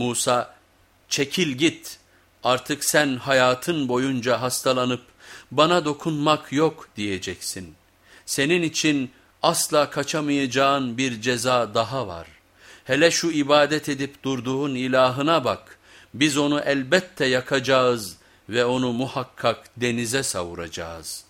Musa çekil git artık sen hayatın boyunca hastalanıp bana dokunmak yok diyeceksin. Senin için asla kaçamayacağın bir ceza daha var. Hele şu ibadet edip durduğun ilahına bak. Biz onu elbette yakacağız ve onu muhakkak denize savuracağız.''